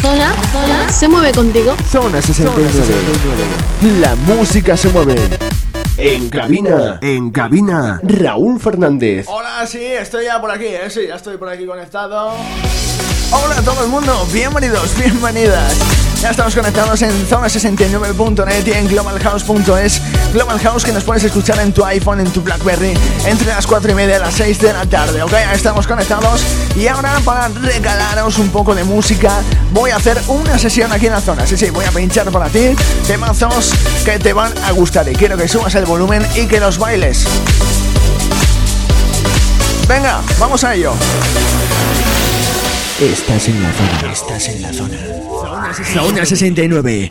zona, se mueve contigo. Zona 69. La música se mueve. En cabina, en cabina, Raúl Fernández. Hola, sí, estoy ya por aquí, ¿eh? sí, ya estoy por aquí conectado. Hola a todo el mundo, bienvenidos, bienvenidas. Ya estamos conectados en zona69.net y en globalhouse.es. Global House que nos puedes escuchar en tu iPhone, en tu Blackberry, entre las 4 y media y las 6 de la tarde, ¿ok? Ya estamos conectados. Y ahora para regalaros un poco de música, voy a hacer una sesión aquí en la zona. Sí, sí, voy a pinchar para ti temazos que te van a gustar. Y quiero que subas el volumen y que los bailes. Venga, vamos a ello. Estás en la zona, estás en la zona. Zona 69.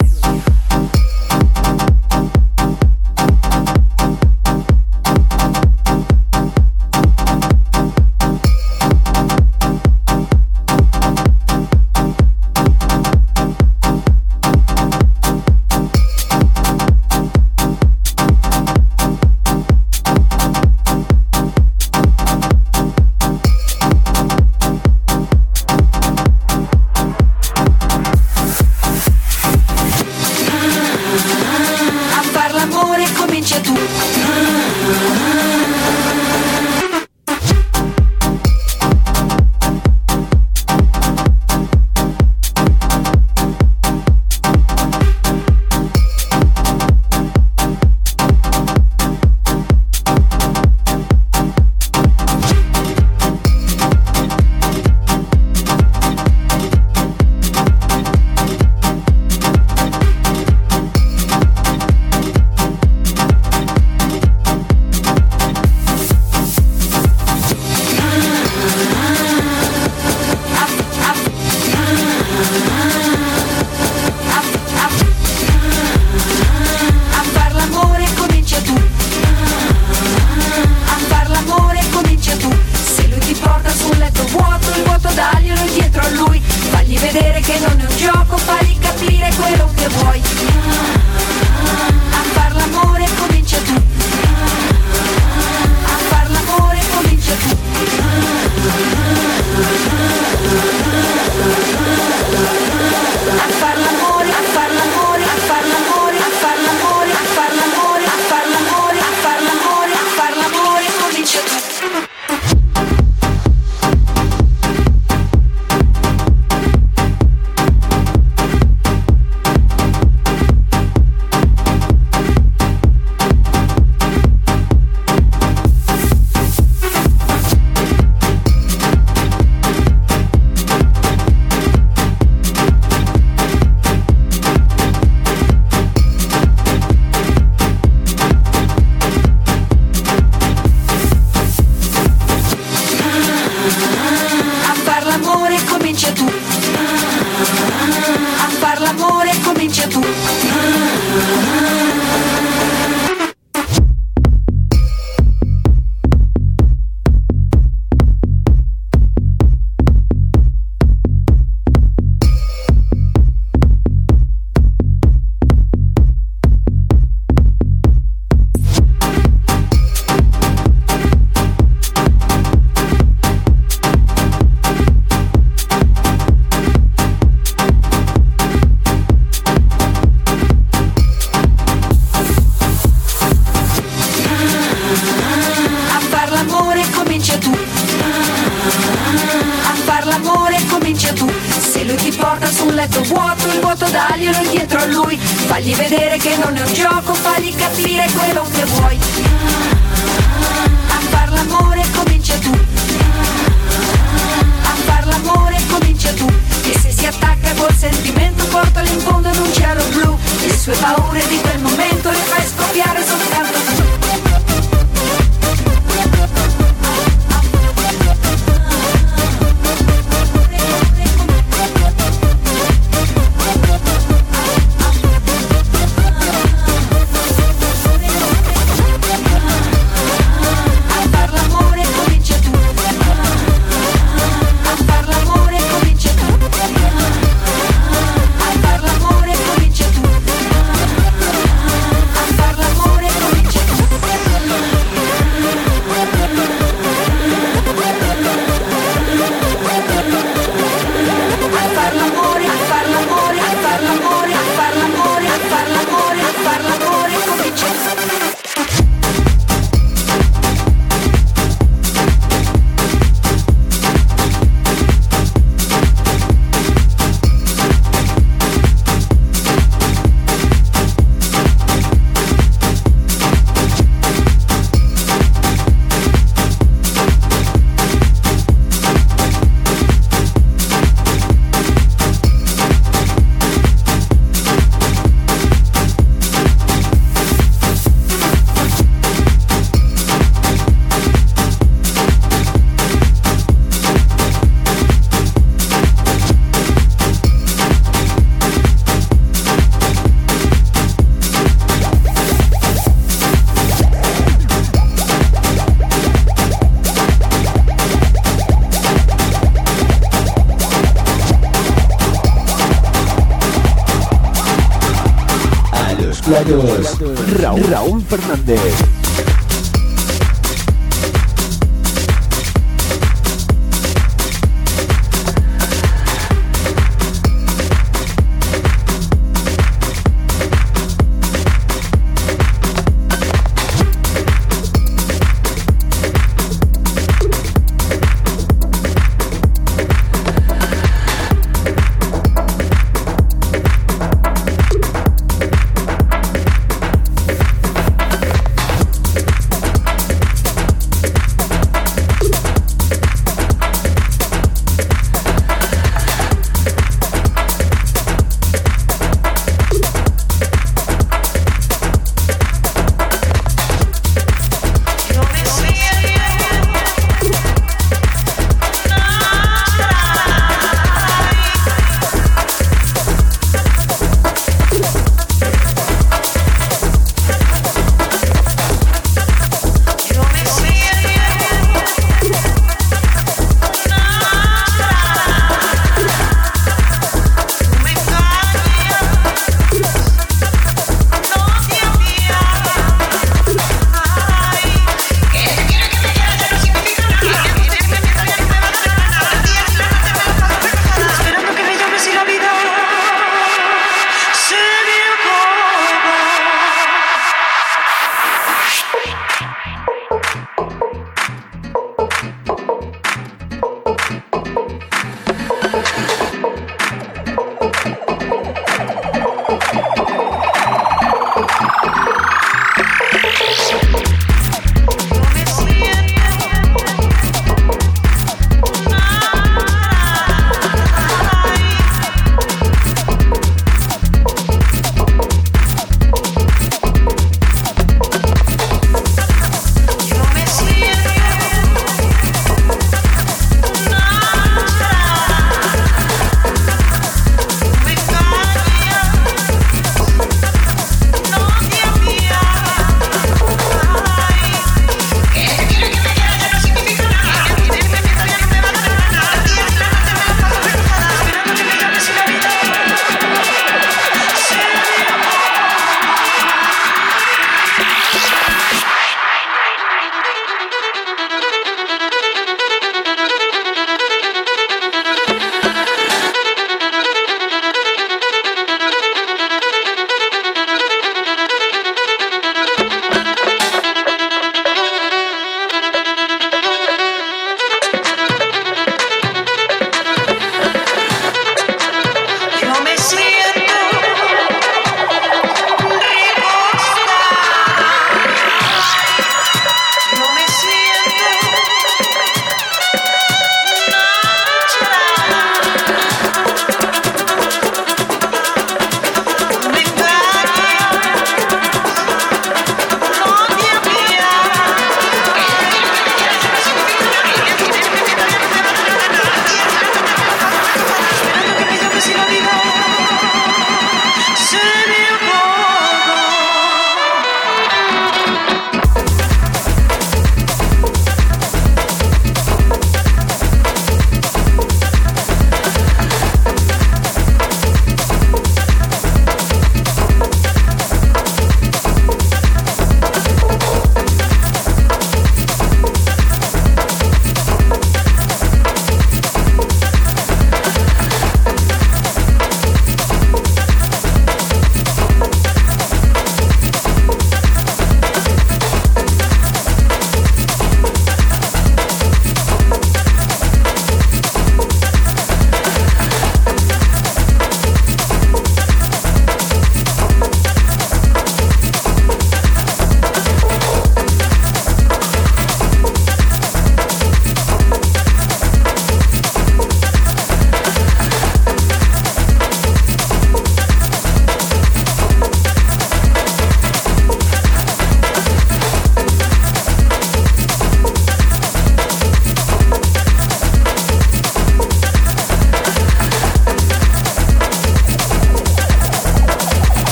Raúl, Fernández.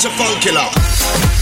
It's a fun killer.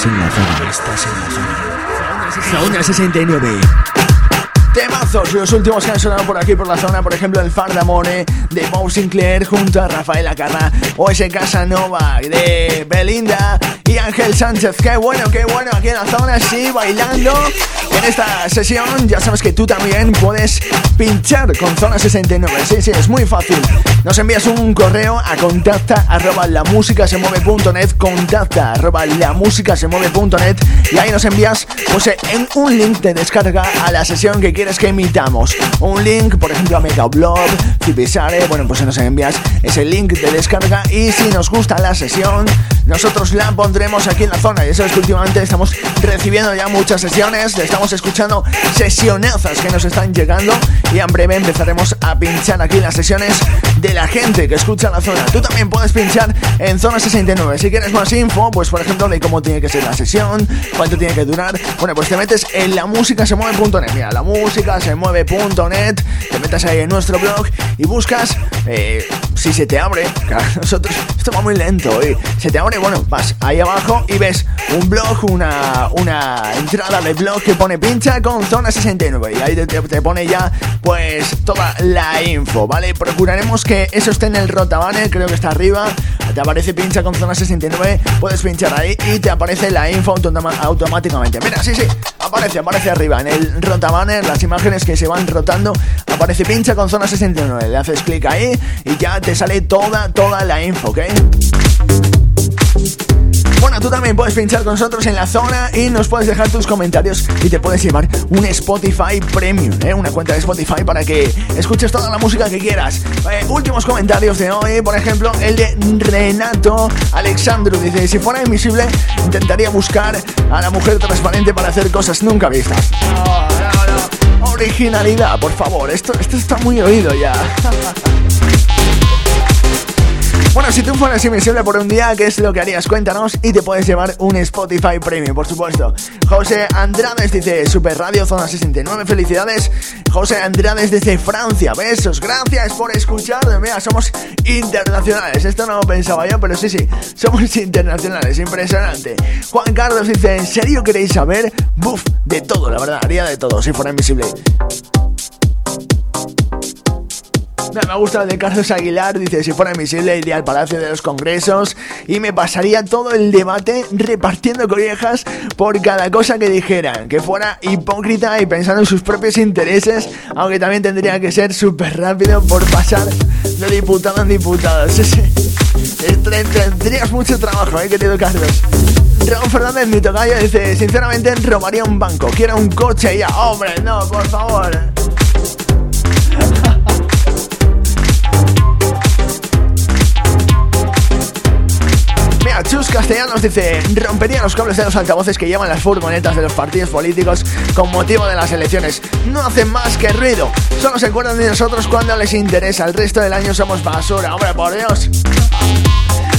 Estás en la zona, estás en la zona. Zona 69. Temazos, los últimos que han sonado por aquí por la zona, por ejemplo el Far D'Amore de Bob Sinclair junto a Rafael Acarra o ese Casanova de Belinda y Ángel Sánchez. Qué bueno, qué bueno aquí en la zona, sí, bailando. En esta sesión ya sabes que tú también puedes pinchar con Zona 69. Sí, sí, es muy fácil. Nos envías un correo a contacta arroba la música se mueve.net, contacta arroba la música se mueve.net y ahí nos envías pues, en un link de descarga a la sesión que quieres que emitamos. Un link, por ejemplo, a Megablog, Cipisare, bueno, pues nos envías ese link de descarga y si nos gusta la sesión, nosotros la pondremos aquí en la zona. Y eso es que últimamente estamos recibiendo ya muchas sesiones, estamos escuchando sesionazas que nos están llegando y en breve empezaremos a pinchar aquí las sesiones de la gente que escucha la zona. Tú también puedes pinchar en Zona 69. Si quieres más info, pues por ejemplo de cómo tiene que ser la sesión, cuánto tiene que durar, bueno, pues te metes en la música se mueve.net. Mira, la música se mueve.net, te metes ahí en nuestro blog y buscas eh, si se te abre. Claro, nosotros esto va muy lento y se te abre, bueno, vas ahí abajo y ves un blog, una, una entrada de blog que pone pincha con zona 69 y ahí te, te pone ya pues toda la info, ¿vale? Procuraremos que eso esté en el rotabanner, creo que está arriba, te aparece pincha con zona 69, puedes pinchar ahí y te aparece la info automáticamente. Mira, sí, sí, aparece, aparece arriba en el rotabanner, las imágenes que se van rotando, aparece pincha con zona 69, le haces clic ahí y ya te sale toda, toda la info, ¿ok? Bueno, tú también puedes pinchar con nosotros en la zona y nos puedes dejar tus comentarios y te puedes llevar un Spotify Premium, ¿eh? una cuenta de Spotify para que escuches toda la música que quieras. Eh, últimos comentarios de hoy, por ejemplo, el de Renato Alexandru. Dice, si fuera invisible, intentaría buscar a la mujer transparente para hacer cosas nunca vistas. Originalidad, por favor. Esto, esto está muy oído ya. Bueno, si tú fueras invisible por un día, ¿qué es lo que harías? Cuéntanos y te puedes llevar un Spotify Premium, por supuesto. José Andrades dice, Super Radio Zona 69, felicidades. José Andrades dice, Francia, besos, gracias por escucharme. Mira, somos internacionales. Esto no lo pensaba yo, pero sí, sí, somos internacionales, impresionante. Juan Carlos dice, ¿en serio queréis saber? Buf, de todo, la verdad, haría de todo si fuera invisible. Me gusta el de Carlos Aguilar, dice, si fuera invisible iría al Palacio de los Congresos y me pasaría todo el debate repartiendo collejas por cada cosa que dijeran, que fuera hipócrita y pensando en sus propios intereses, aunque también tendría que ser súper rápido por pasar de diputado en diputado. Sí. Tendrías mucho trabajo, eh, querido Carlos. Raúl Fernández, mi tocayo, dice, sinceramente robaría un banco, quiero un coche ya. Hombre, no, por favor. Castellanos dice, rompería los cables de los altavoces que llevan las furgonetas de los partidos políticos con motivo de las elecciones. No hacen más que ruido. Solo se acuerdan de nosotros cuando les interesa. El resto del año somos basura. Hombre, por Dios.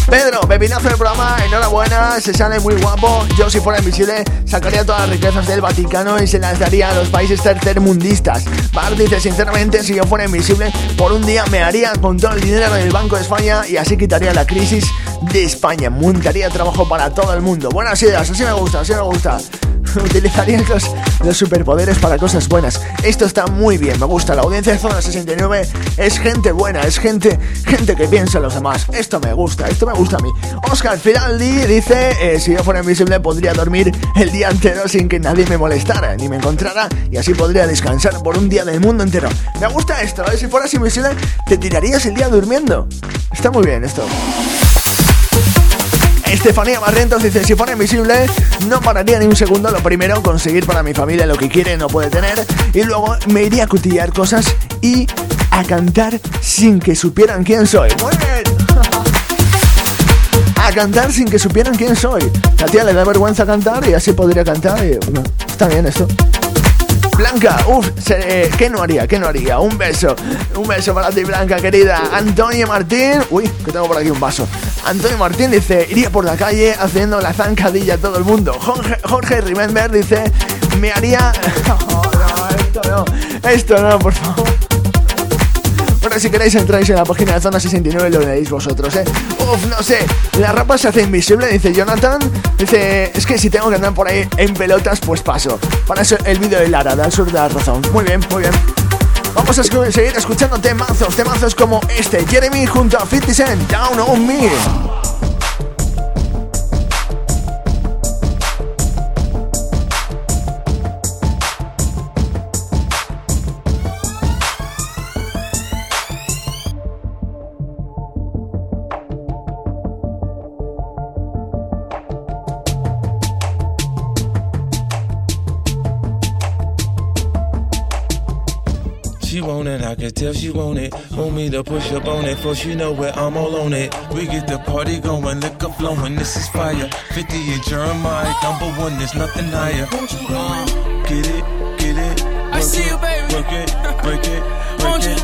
Pedro, pepinazo del programa, enhorabuena, se sale muy guapo. Yo si fuera invisible sacaría todas las riquezas del Vaticano y se las daría a los países tercermundistas. Bar dice, sinceramente, si yo fuera invisible, por un día me haría con todo el dinero del Banco de España y así quitaría la crisis de España. Montaría trabajo para todo el mundo. Buenas ideas, así me gusta, así me gusta. utilizarían los, superpoderes para cosas buenas. Esto está muy bien, me gusta. La audiencia de Zona 69 es gente buena, es gente, gente que piensa en los demás. Esto me gusta, esto me gusta a mí. Oscar Firaldi dice, eh, si yo fuera invisible podría dormir el día entero sin que nadie me molestara ni me encontrara y así podría descansar por un día del mundo entero. Me gusta esto, ¿eh? si fueras invisible te tirarías el día durmiendo. Está muy bien esto. Estefanía Barrientos dice, si fuera invisible, no pararía ni un segundo. Lo primero, conseguir para mi familia lo que quiere no puede tener. Y luego me iría a cutillar cosas y a cantar sin que supieran quién soy. Muy bien. a cantar sin que supieran quién soy. La tía le da vergüenza cantar y así podría cantar. Y, está bien esto. Blanca, uff, eh, ¿qué no haría? ¿Qué no haría? Un beso, un beso para ti, Blanca, querida. Antonio Martín, uy, que tengo por aquí un vaso. Antonio Martín dice, iría por la calle haciendo la zancadilla a todo el mundo. Jorge, Jorge dice, me haría... no, esto no, esto no, por favor. Si queréis entráis en la página de Zona 69 y lo veréis vosotros, ¿eh? Uf, no sé, la ropa se hace invisible, dice Jonathan. Dice, es que si tengo que andar por ahí en pelotas, pues paso. Para eso el vídeo de Lara, del sur de la razón. Muy bien, muy bien. Vamos a seguir escuchando temazos, temazos como este, Jeremy junto a 50 Cent, Down on Me. Can tell she want it. Want me to push up on it, for she know where I'm all on it. We get the party going, liquor flowing, this is fire. 50 and Jeremiah, number one, there's nothing higher. Uh, get it, get it. I see it, you, baby. Work it, break it, break it,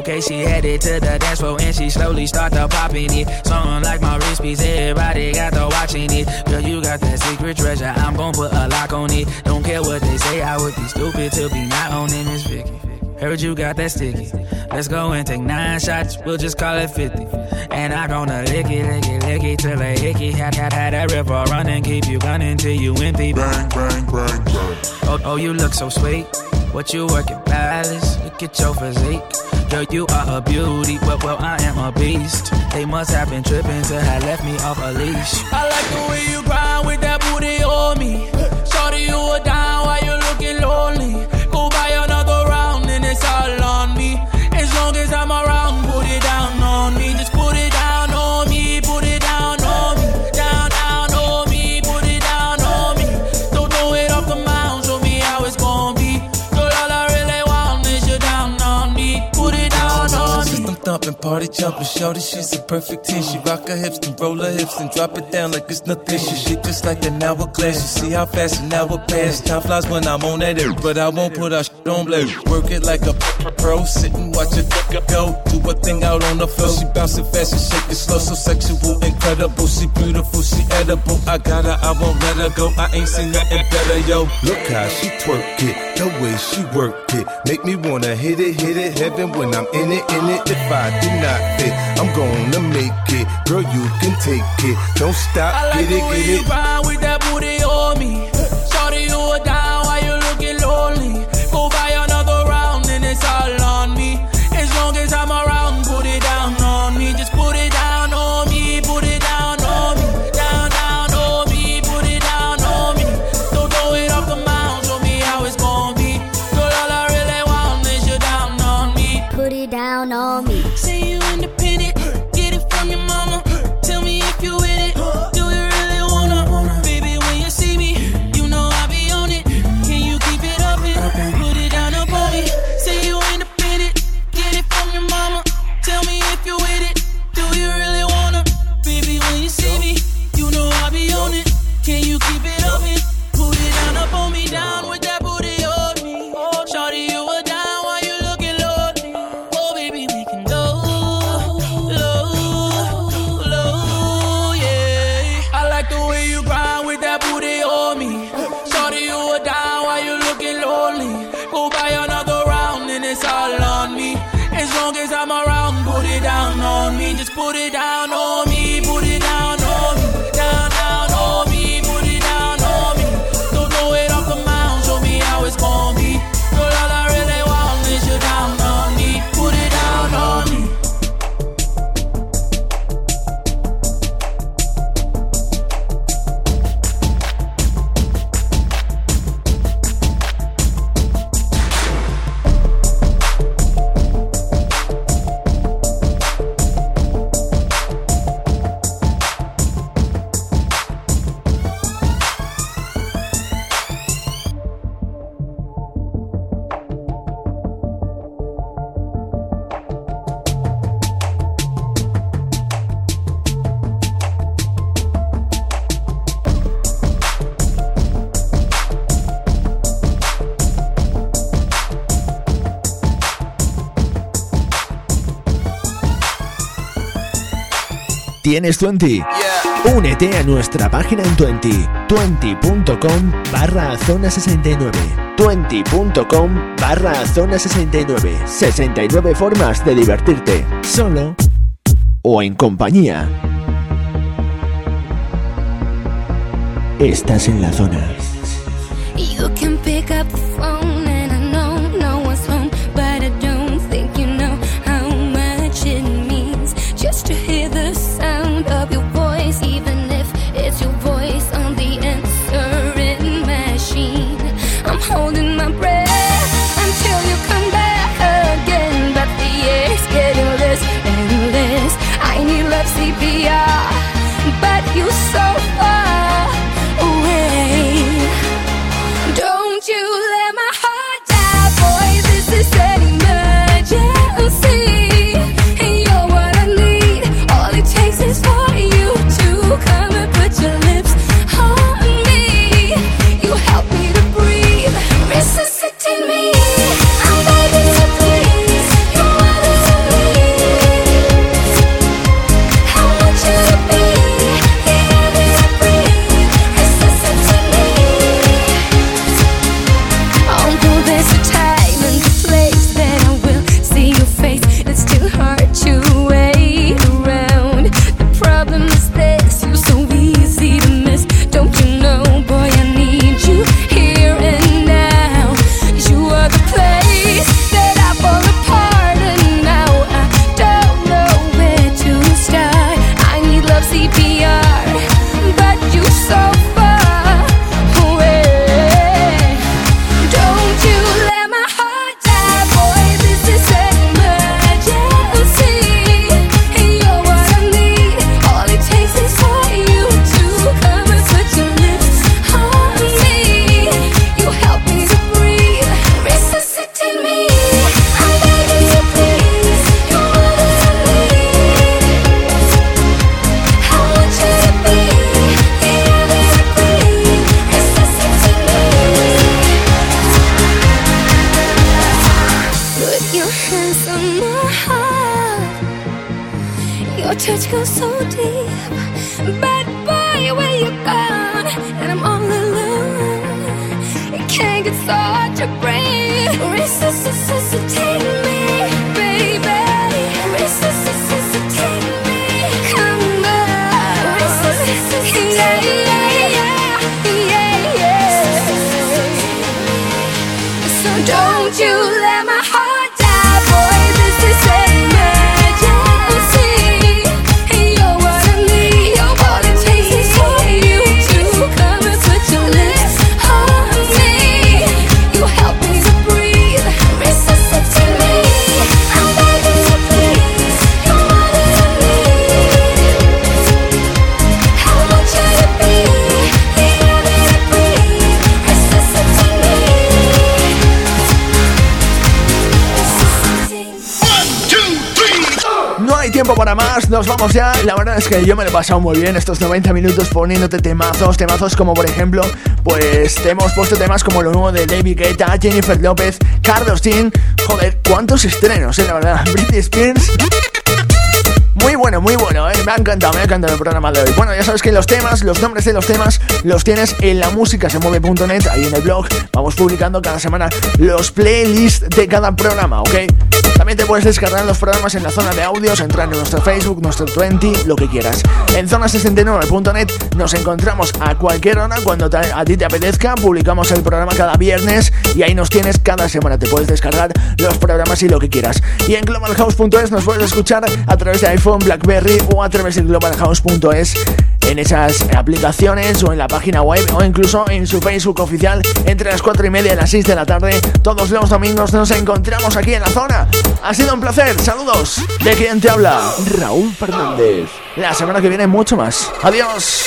Okay, she headed to the dance floor and she slowly start to popping it. Something like my wrist piece, everybody got to watching it. Girl, you got that secret treasure, I'm gon' put a lock on it. Don't care what they say, I would be stupid to be not owning this Vicky. Heard you got that sticky. Let's go and take nine shots, we'll just call it 50. And I gonna lick it, lick it, lick it till I hickey. Had, had, had that river running, keep you gunning till you empty. Bang, bang, bang, bang. Oh, oh, you look so sweet. What you working, palace? Look at your physique. Girl, you are a beauty, well, well, I am a beast. They must have been tripping to have left me off a leash. I like the way you grind with that booty on me. Shorty, you a down while you looking lonely. Party jumping, shorty, she's a perfect 10. She rock her hips and roll her hips and drop it down like it's nothing. She shit just like an hourglass. You see how fast an hour pass. Time flies when I'm on that air, but I won't put our shit on blast. Work it like a pro, sit and watch it go. Do a thing out on the floor. She bouncing fast and shake it slow, so sexual, incredible. She beautiful, she edible. I got her, I won't let her go. I ain't seen nothing better, yo. Look how she twerk it, the way she work it, make me wanna hit it, hit it, heaven when I'm in it, in it. If I do not fit, I'm gonna make it. Girl, you can take it. Don't stop, I like get it, the way get it. grind with that booty on me. Shorty, you a down while you looking lonely. Go buy another round and it's all on me. As long as I'm around, put it down on me. Just put it down on me, put it down on me. Down, down on me, put it down on me. Don't throw it off the mound, show me how it's gonna be. Girl, all I really want is you down on me. Put it down on me. Tienes 20. Yeah. Únete a nuestra página en Twenty, twenty.com barra zona 69. Twenty.com barra zona 69. 69 formas de divertirte, solo o en compañía. Estás en la zona. Bye. Nos vamos ya. La verdad es que yo me lo he pasado muy bien estos 90 minutos poniéndote temazos, temazos como por ejemplo, pues te hemos puesto temas como lo nuevo de David Guetta, Jennifer López, Carlos Jean. Joder, cuántos estrenos, eh, la verdad. Britney Spears. Muy bueno, muy bueno, ¿eh? me ha encantado, me ha encantado el programa de hoy. Bueno, ya sabes que los temas, los nombres de los temas, los tienes en la música se mueve.net, ahí en el blog. Vamos publicando cada semana los playlists de cada programa, ¿ok? También te puedes descargar los programas en la zona de audios, entrar en nuestro Facebook, nuestro 20, lo que quieras. En zona69.net nos encontramos a cualquier hora cuando a ti te apetezca. Publicamos el programa cada viernes y ahí nos tienes cada semana. Te puedes descargar los programas y lo que quieras. Y en globalhouse.es nos puedes escuchar a través de iPhone, Blackberry o a través de globalhouse.es en esas aplicaciones o en la página web o incluso en su Facebook oficial entre las 4 y media y las 6 de la tarde. Todos los domingos nos encontramos aquí en la zona. Ha sido un placer. Saludos. ¿De quién te habla? Raúl Fernández. La semana que viene mucho más. Adiós.